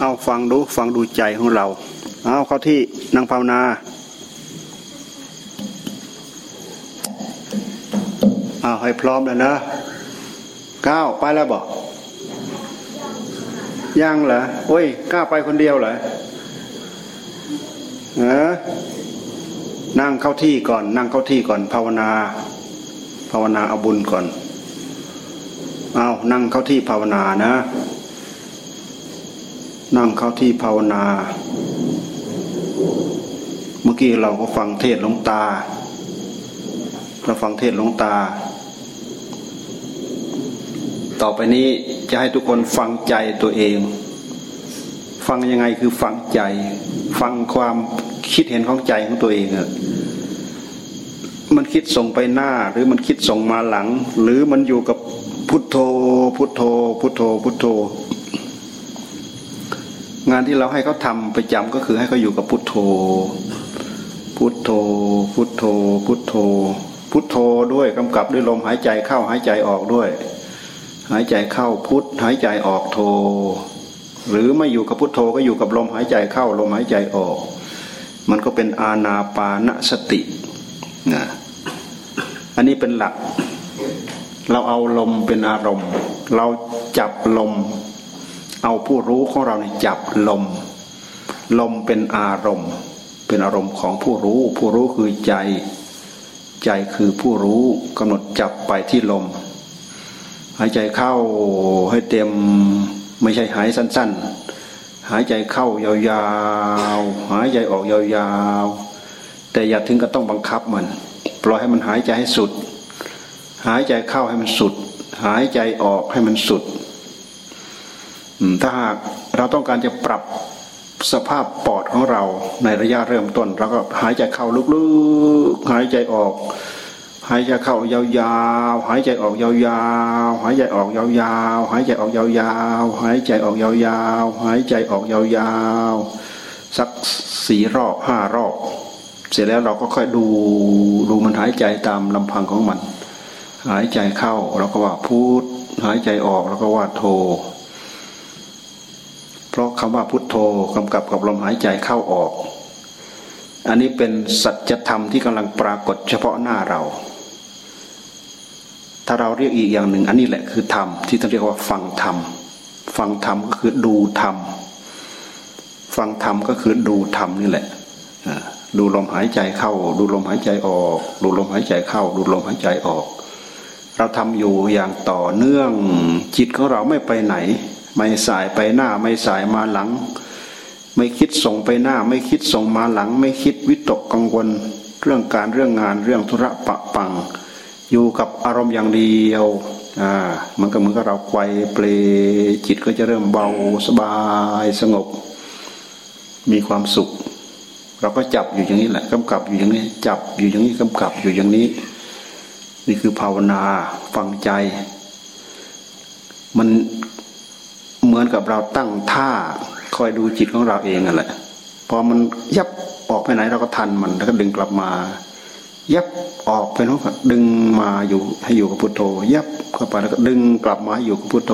เอาฟังดูฟังดูใจของเรา เอาเข้าที่นั่งภาวนาเอาให้พร้อมแล้วนะก้าวไปแล้วบอกยังเหรอโอ้ยก้าวไปคนเดียวเหรอเออนั่งเข้าที่ก่อน นั่งเข้าที่ก่อน ภาวนา ภาวนาเอาบุญก่อน เอานั่งเข้าที่ภาวนานะ นั่งเข้าที่ภาวนา เมื่อกี้เราก็ฟังเทศหลวงตา เราฟังเทศหลวงตา ต่อไปนี้จะให้ทุกคนฟังใจตัวเอง ฟังยังไงคือฟังใจ ฟังความคิดเห็นของใจของตัวเองอะมันคิดส่งไปหน้าหรือมันคิดส่งมาหลัง หรือมันอยู่กับพุทโธ พุทโธ พุทโธ พุทโธ งานที่เราให้เขาทำประจำก็คือให้เขาอยู่กับพุทโธ พุทโธ พุทโธ พุทโธ พุทโธด้วยกำกับด้วยลมหายใจเข้าหายใจออกด้วย หายใจเข้าพุทหายใจออกโธ หรือไม่อยู่กับพุทโธก็อยู่กับลมหายใจเข้าลมหายใจออก มันก็เป็นอาณาปานสตินะอันนี้เป็นหลัก เราเอาลมเป็นอารมณ์ เราจับลม เอาผู้รู้ของเราเนี่ยจับลม ลมเป็นอารมณ์ เป็นอารมณ์ของผู้รู้ ผู้รู้คือใจ ใจคือผู้รู้กำหนดจับไปที่ลม หายใจเข้าให้เต็มไม่ใช่หายสั้น ๆ หายใจเข้ายาวๆ หายใจออกยาวๆ แต่อย่าถึงก็ต้องบังคับมัน ปล่อยให้มันหายใจให้สุด หายใจเข้าให้มันสุด หายใจออกให้มันสุด ถ้าหากเราต้องการจะปรับสภาพปอดของเราในระยะเริ่มต้นเราก็หายใจเข้าลึกๆหายใจออก หายใจเข้ายาวๆหายใจออกยาวๆหายใจออกยาวๆหายใจออกยาวๆหายใจออกยาวๆหายใจออกยาวๆสักสี่รอบห้ารอบเสร็จแล้วเราก็ค่อยดูดูมันหายใจตามลำพังของมัน หายใจเข้าเราก็ว่าพูดหายใจออกเราก็ว่าโท ราะคำว่าพุทโธกำกับกับลมหายใจเข้าออก อันนี้เป็นสัจธรรมที่กำลังปรากฏเฉพาะหน้าเรา ถ้าเราเรียกอีกอย่างหนึ่ง อันนี้แหละคือธรรมที่ท่านเรียกว่าฟังธรรมฟังธรรมก็คือดูธรรมฟังธรรมก็คือดูธรรมนี่แหละดูลมหายใจเข้า ดูลมหายใจออก ดูลมหายใจเข้า ดูลมหายใจออก เราทำอยู่อย่างต่อเนื่องจิตของเราไม่ไปไหน ไม่สายไปหน้าไม่สายมาหลัง ไม่คิดส่งไปหน้า ไม่คิดส่งมาหลัง ไม่คิดวิตกกังวล เรื่องการเรื่องงานเรื่องธุระปะปัง อยู่กับอารมณ์อย่างเดียวอ่ามันก็เหมือนกับเราไกวเปลจิตก็จะเริ่มเบาสบายสงบ มีความสุข เราก็จับอยู่อย่างนี้แหละกำกับอยู่อย่างนี้ จับอยู่อย่างนี้กำกับอยู่อย่างนี้ นี่คือภาวนาฟังใจ มัน เหมือนกับเราตั้งท่าคอยดูจิตของเราเองนั่นแหละพอมันยับออกไปไหนเราก็ทันมันแล้วก็ดึงกลับมา ยับออกไปโน้นก็ดึงมาอยู่ให้อยู่กับพุทโธ ยับเข้าไปแล้วก็ดึงกลับมาให้อยู่กับพุทโธ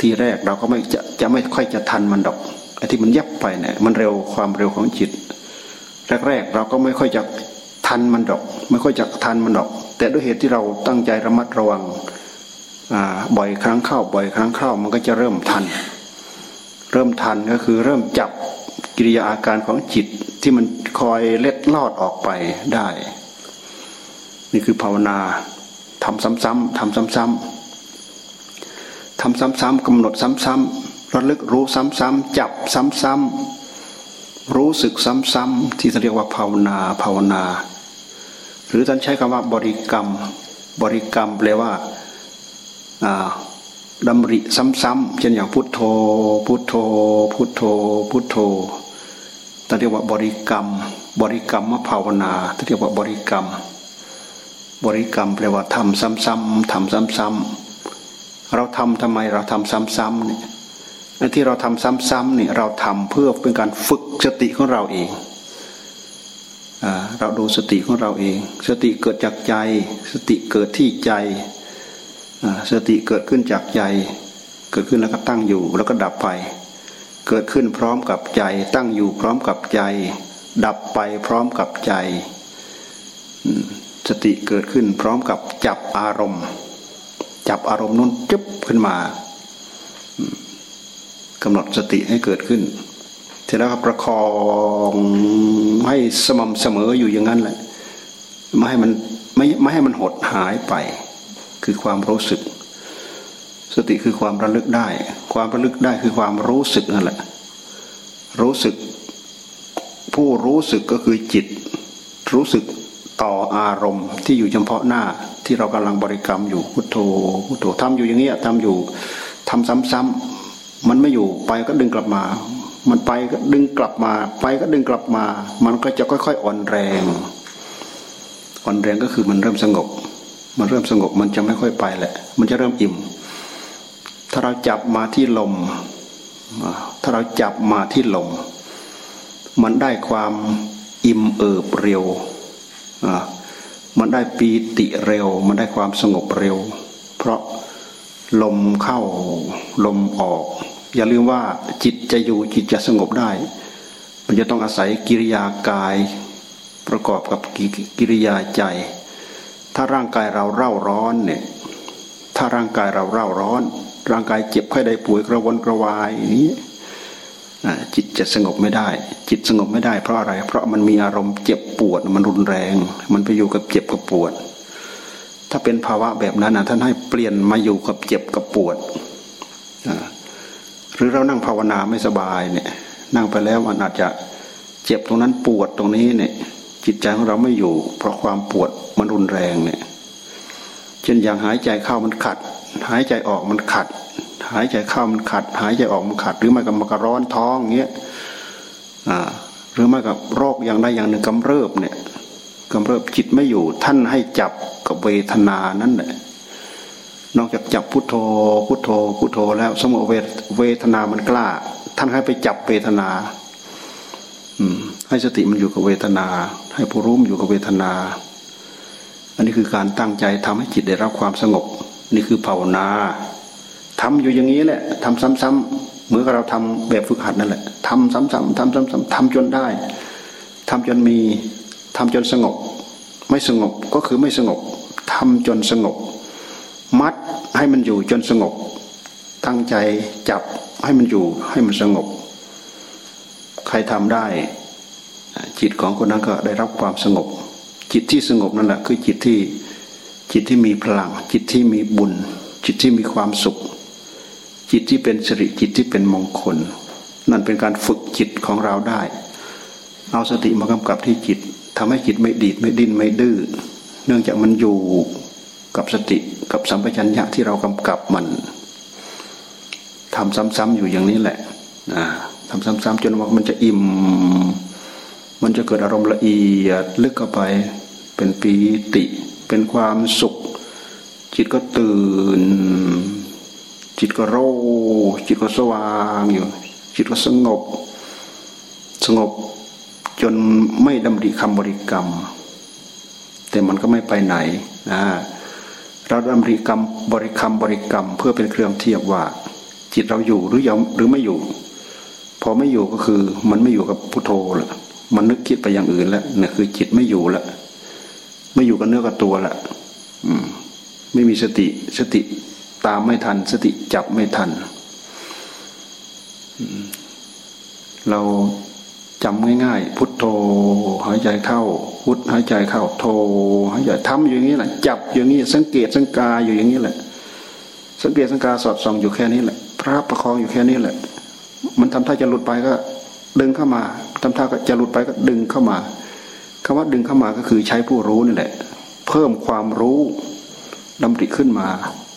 ทีแรกเราก็ไม่จะจะไม่ค่อยจะทันมันดอกไอ้ที่มันยับไปเนี่ยมันเร็วความเร็วของจิต แรกๆเราก็ไม่ค่อยจะทันมันดอก ไม่ค่อยจะทันมันดอก แต่ด้วยเหตุที่เราตั้งใจระมัดระวัง บ่อยครั้งเข้าบ่อยครั้งเข้ามันก็จะเริ่มทัน เริ่มทันก็คือเริ่มจับกิริยาอาการของจิตที่มันคอยเล็ดลอดออกไปได้ นี่คือภาวนาทำซ้ำๆทำซ้ำๆทำซ้ำๆกำหนดซ้ำๆระลึกรู้ซ้ำๆจับซ้ำๆรู้สึกซ้ำๆที่เรียกว่าภาวนาภาวนา หรือท่านใช้คำว่าบริกรรม บริกรรมแปลว่า ดำริซ้ำๆเช่นอย่างพุทโธ พุทโธ พุทโธ พุทโธต่เรียกว่าบริกรรม บริกรรมมภาวนาต่เรียกว่าบริกรรม บริกรรมแปลว่าทำซ้ำๆทำซ้ำๆเราทำทำไมเราทำซ้ำๆเนี่ยที่เราทำซ้ำๆเนี่ยเราทำเพื่อเป็นการฝึกสติของเราเองเราดูสติของเราเอง สติเกิดจากใจ สติเกิดที่ใจ สติเกิดขึ้นจากใจ เกิดขึ้นแล้วก็ตั้งอยู่แล้วก็ดับไป เกิดขึ้นพร้อมกับใจ ตั้งอยู่พร้อมกับใจ ดับไปพร้อมกับใจสติเกิดขึ้นพร้อมกับจับอารมณ์ จับอารมณ์นู้นจุ๊บขึ้นมากำหนดสติให้เกิดขึ้นเสร็จแล้วก็ประคองให้สม่ำเสมออยู่อย่างนั้นแหละไม่ให้มันไม่ไม่ให้มันหดหายไป คือความรู้สึก สติคือความระลึกได้ ความระลึกได้คือความรู้สึกนั่นแหละ รู้สึก ผู้รู้สึกก็คือจิต รู้สึกต่ออารมณ์ที่อยู่เฉพาะหน้าที่เรากำลังบริกรรมอยู่พุทโธพุทโธทำอยู่อย่างเงี้ยทำอยู่ทำซ้ำๆมันไม่อยู่ไปก็ดึงกลับมา มันไปก็ดึงกลับมา ไปก็ดึงกลับมา มันก็จะค่อย ๆ อ่อนแรง อ่อนแรงก็คือมันเริ่มสงบ มันเริ่มสงบมันจะไม่ค่อยไปแหละ มันจะเริ่มอิ่ม ถ้าเราจับมาที่ลม ถ้าเราจับมาที่ลม มันได้ความอิ่มเอิบเร็ว มันได้ปีติเร็ว มันได้ความสงบเร็ว เพราะลมเข้าลมออก อย่าลืมว่าจิตจะอยู่จิตจะสงบได้ มันจะต้องอาศัยกิริยากายประกอบกับกิริยาใจ ถ้าร่างกายเราเร่าร้อนเนี่ย ถ้าร่างกายเราเร่าร้อน ร่างกายเจ็บไข้ได้ป่วยกระวนกระวายนี้จิตจะสงบไม่ได้ จิตสงบไม่ได้เพราะอะไร เพราะมันมีอารมณ์เจ็บปวดมันรุนแรง มันไปอยู่กับเจ็บกับปวด ถ้าเป็นภาวะแบบนั้นนะท่านให้เปลี่ยนมาอยู่กับเจ็บกับปวดหรือเรานั่งภาวนาไม่สบายเนี่ย นั่งไปแล้วมันอาจจะเจ็บตรงนั้นปวดตรงนี้เนี่ย จิตใจของเราไม่อยู่ เพราะความปวดมันรุนแรงเนี่ย เช่นอย่างหายใจเข้ามันขัด หายใจออกมันขัด หายใจเข้ามันขัด หายใจออกมันขัด หรือไม่กับมันก็ร้อนท้องเงี้ยอ่าหรือไม่กับโรคอย่างใดอย่างหนึ่งกำเริบเนี่ยกำเริบจิตไม่อยู่ท่านให้จับกับเวทนานั้นแหละนอกจากจับพุทโธพุทโธพุทโธแล้วสมมติเวทนามันกล้า ท่านให้ไปจับเวทนา ให้สติมันอยู่กับเวทนา ให้ผู้รู้อยู่กับเวทนา อันนี้คือการตั้งใจทำให้จิตได้รับความสงบ นี่คือภาวนาทำอยู่อย่างนี้แหละทำซ้ำๆเหมือนกับเราทำแบบฝึกหัดนั่นแหละทำซ้ำๆทำซ้ำๆทำจนได้ทำจนมีทำจนสงบ ไม่สงบก็คือไม่สงบทำจนสงบ มัดให้มันอยู่จนสงบ ตั้งใจจับให้มันอยู่ให้มันสงบ ครทำได้ จิตของคนนั้นก็ได้รับความสงบ จิตที่สงบนั่นแหละคือจิตที่จิตที่มีพลัง จิตที่มีบุญ จิตที่มีความสุข จิตที่เป็นสิริจิตที่เป็นมงคล นั่นเป็นการฝึกจิตของเราได้ เอาสติมากำกับที่จิตทำให้จิตไม่ดีดไม่ดิ้นไม่ดื้อเนื่องจากมันอยู่กับสติกับสัมปชัญญะที่เรากำกับมันทำซ้ำๆอยู่อย่างนี้แหละนะ ซ้ำๆจนว่ามันจะอิ่ม มันจะเกิดอารมณ์ละเอียดลึกเข้าไป เป็นปีติ เป็นความสุข จิตก็ตื่น จิตก็โรจิตก็สว่างอยู่ จิตก็สงบ สงบจนไม่ดำริคำบริกรรม แต่มันก็ไม่ไปไหนนะเราดำริกรรมบริกรรมบริกรรม เพื่อเป็นเครื่องเทียบว่า จิตเราอยู่หรือยังหรือไม่อยู่ พอไม่อยู่ก็คือ มันไม่อยู่กับพุทโธละมันนึกคิดไปอย่างอื่นแล้วนี่ยคือจิตไม่อยู่ละไม่อยู่กับเนื้อกับตัวละอืม ไม่มีสติสติตามไม่ทัน สติจับไม่ทันเราจำง่ายๆ พุทโธหายใจเข้า พุทหายใจเข้าโธหายใจทำอย่างนี้แหละจับอย่างนี้สังเกตสังกาอยู่อย่างนี้แหละ สังเกตสังกาสอดส่องอยู่แค่นี้แหละ พระประคองอยู่แค่นี้แหละ มันทำท่าจะหลุดไปก็ดึงเข้ามาทำท่าจะหลุดไปก็ดึงเข้ามาคำว่าดึงเข้ามาก็คือใช้ผู้รู้นี่แหละ เพิ่มความรู้ดำริขึ้นมา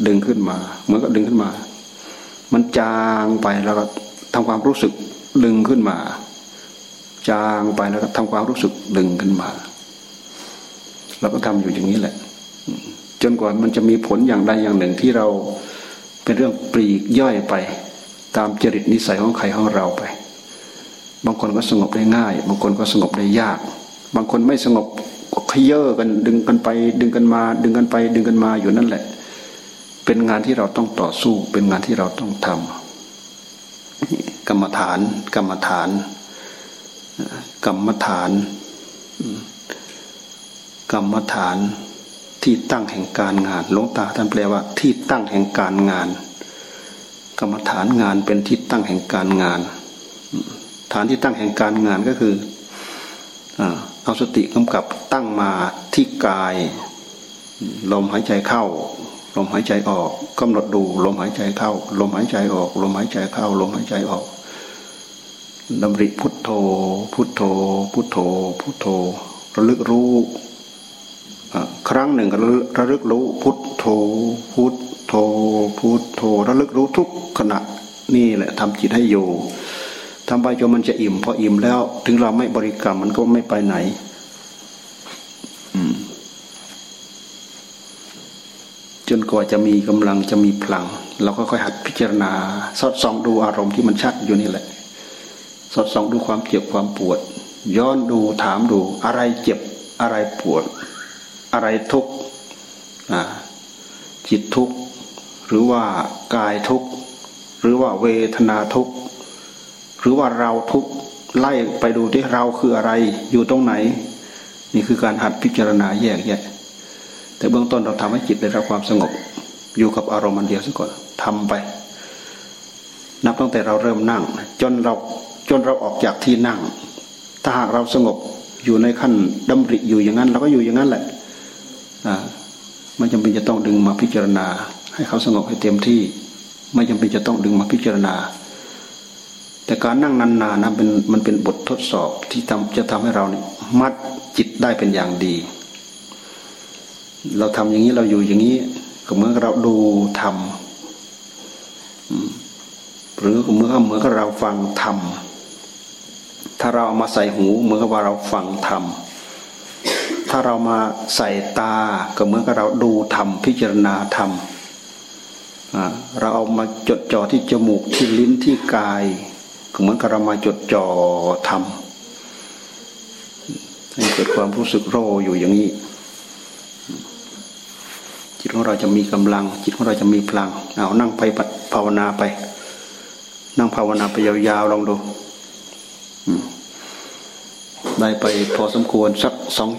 ดึงขึ้นมาเหมือนกับดึงขึ้นมา มันจางไปแล้วก็ทำความรู้สึกดึงขึ้นมา จางไปแล้วก็ทำความรู้สึกดึงขึ้นมาเราก็ทำอยู่อย่างนี้แหละ จนกว่ามันจะมีผลอย่างใดอย่างหนึ่งที่เราเป็นเรื่องปลีกย่อยไป ตามจริตนิสัยของใครของเราไป บางคนก็สงบได้ง่าย บางคนก็สงบได้ยาก บางคนไม่สงบก็ขยเยอะกันดึงกันไป ดึงกันมา ดึงกันไป ดึงกันมาอยู่นั่นแหละ เป็นงานที่เราต้องต่อสู้ เป็นงานที่เราต้องทำกรรมฐาน กรรมฐาน กรรมฐาน กรรมฐานที่ตั้งแห่งการงานหลวงตาท่านแปลว่าที่ตั้งแห่งการงาน กรรมฐานงานเป็นที่ตั้งแห่งการงาน ฐานที่ตั้งแห่งการงานก็คือเอาสติกำกับตั้งมาที่กายลมหายใจเข้า ลมหายใจออกกำหนดดูลมหายใจเข้า ลมหายใจออก ลมหายใจเข้า ลมหายใจออกดำริพุทโธ พุทโธ พุทโธ พุทโธ ระลึกรู้ ครั้งหนึ่งระลึกรู้พุทโธ พุท พุทโธระลึกรู้ทุกขณะนี่แหละทำจิตให้อยู่ทำไปจนมันจะอิ่มพออิ่มแล้ว ถึงเราไม่บริกรรมมันก็ไม่ไปไหนจนกว่าจะมีกำลังจะมีพลัง เราก็ค่อยหัดพิจารณา สอดส่องดูอารมณ์ที่มันชัดอยู่นี่แหละ สอดส่องดูความเจ็บความปวด ย้อนดูถามดู อะไรเจ็บอะไรปวด อะไรทุกข์จิตทุกข์ หรือว่ากายทุกข์ หรือว่าเวทนาทุกข์ หรือว่าเราทุกข์ไล่ไปดูที่เราคืออะไรอยู่ตรงไหน นี่คือการหัดพิจารณาแยกแยะ แต่เบื้องต้นเราทำให้จิตได้รับความสงบ อยู่กับอารมณ์มันเดียวซะก่อนทำไป นับตั้งแต่เราเริ่มนั่ง จนเราจนเราออกจากที่นั่ง ถ้าหากเราสงบอยู่ในขั้นดำริอยู่อย่างนั้น เราก็อยู่อย่างนั้นแหละอ่าไม่จำเป็นจะต้องดึงมาพิจารณา ให้เขาสงบให้เต็มที่ ไม่จำเป็นจะต้องดึงมาพิจารณา แต่การนั่งนานๆนะเป็นมันเป็นบททดสอบที่ทำจะทำให้เราเนี่ยมัดจิตได้เป็นอย่างดี เราทำอย่างนี้เราอยู่อย่างนี้ก็เหมือนเราดูทำหรือเหมือนเหมือนกับเราฟังธรรมถ้าเราเอามาใส่หูเหมือนกับว่าเราฟังธรรมถ้าเรามาใส่ตาก็เหมือนกับเราดูธรรมพิจารณาธรรม เราเอามาจดจ่อที่จมูกที่ลิ้นที่กายก็เหมือนกับเรามาจดจ่อธรรมให้เกิดความรู้สึกโรอยู่อย่างนี้ จิตของเราจะมีกำลัง จิตของเราจะมีพลังเอานั่งไปภาวนาไป นั่งภาวนาไปยาวๆลองดูได้ไปพอสมควรสักสอง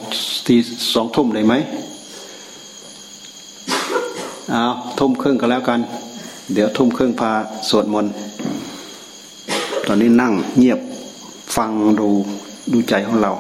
ทีสองทุ่มได้ไหม เอาทุ่มครึ่งก็แล้วกัน เดี๋ยวทุ่มครึ่งพาสวดมนต์ตอนนี้นั่งเงียบฟังดูดูใจของเรา